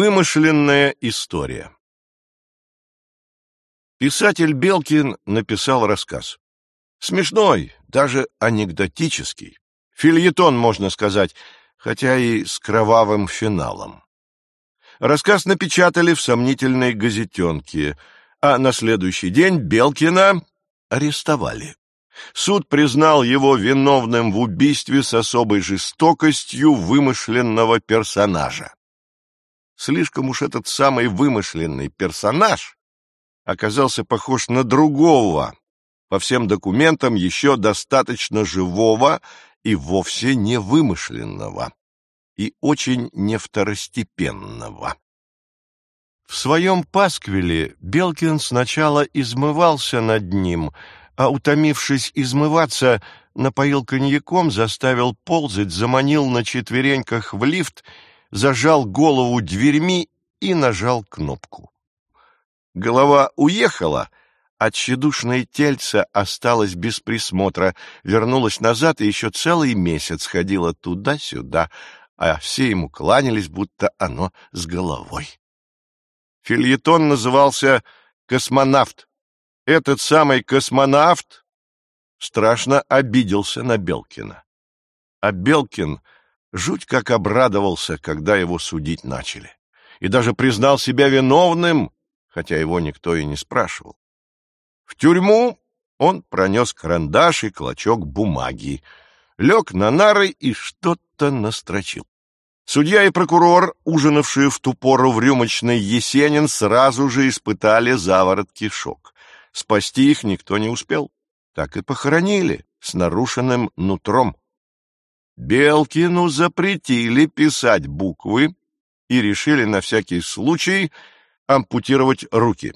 Вымышленная история Писатель Белкин написал рассказ. Смешной, даже анекдотический. Фильетон, можно сказать, хотя и с кровавым финалом. Рассказ напечатали в сомнительной газетенке, а на следующий день Белкина арестовали. Суд признал его виновным в убийстве с особой жестокостью вымышленного персонажа. Слишком уж этот самый вымышленный персонаж оказался похож на другого, по всем документам еще достаточно живого и вовсе не вымышленного, и очень не второстепенного. В своем пасквиле Белкин сначала измывался над ним, а, утомившись измываться, напоил коньяком, заставил ползать, заманил на четвереньках в лифт — зажал голову дверьми и нажал кнопку. Голова уехала, а тщедушное тельце осталось без присмотра, вернулось назад и еще целый месяц ходило туда-сюда, а все ему кланялись, будто оно с головой. Фильетон назывался «Космонавт». Этот самый космонавт страшно обиделся на Белкина. А Белкин — жуть как обрадовался, когда его судить начали, и даже признал себя виновным, хотя его никто и не спрашивал. В тюрьму он пронес карандаш и клочок бумаги, лег на нары и что-то настрочил. Судья и прокурор, ужинавшие в ту пору в рюмочной Есенин, сразу же испытали заворот кишок. Спасти их никто не успел. Так и похоронили с нарушенным нутром. Белкину запретили писать буквы и решили на всякий случай ампутировать руки.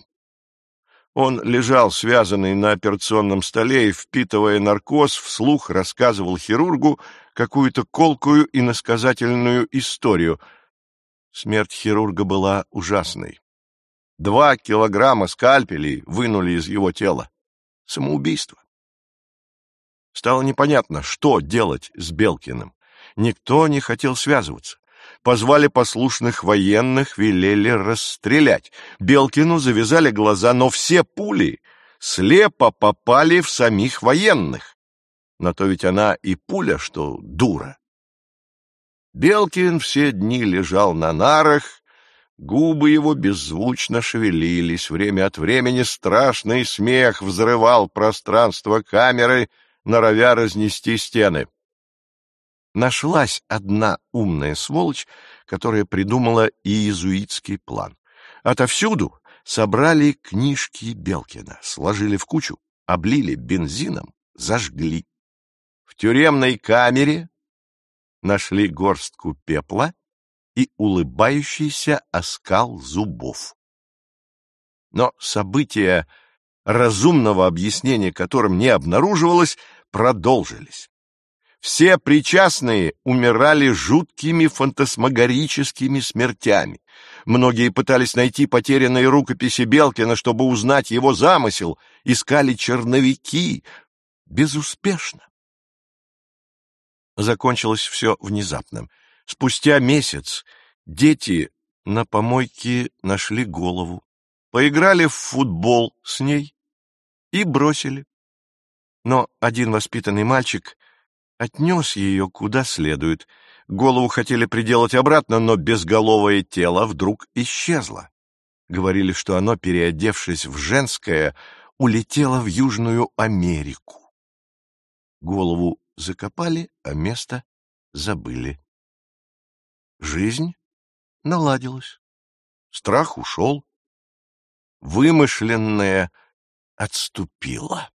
Он лежал связанный на операционном столе и, впитывая наркоз, вслух рассказывал хирургу какую-то колкую и насказательную историю. Смерть хирурга была ужасной. Два килограмма скальпелей вынули из его тела. Самоубийство. Стало непонятно, что делать с Белкиным. Никто не хотел связываться. Позвали послушных военных, велели расстрелять. Белкину завязали глаза, но все пули слепо попали в самих военных. На то ведь она и пуля, что дура. Белкин все дни лежал на нарах, губы его беззвучно шевелились, время от времени страшный смех взрывал пространство камеры — норовя разнести стены. Нашлась одна умная сволочь, которая придумала иезуитский план. Отовсюду собрали книжки Белкина, сложили в кучу, облили бензином, зажгли. В тюремной камере нашли горстку пепла и улыбающийся оскал зубов. Но события, разумного объяснения которым не обнаруживалось, продолжились. Все причастные умирали жуткими фантасмагорическими смертями. Многие пытались найти потерянные рукописи Белкина, чтобы узнать его замысел, искали черновики. Безуспешно. Закончилось все внезапно. Спустя месяц дети на помойке нашли голову, поиграли в футбол с ней и бросили. Но один воспитанный мальчик отнес ее куда следует. Голову хотели приделать обратно, но безголовое тело вдруг исчезло. Говорили, что оно, переодевшись в женское, улетело в Южную Америку. Голову закопали, а место забыли. Жизнь наладилась. Страх ушел. Вымышленное отступило.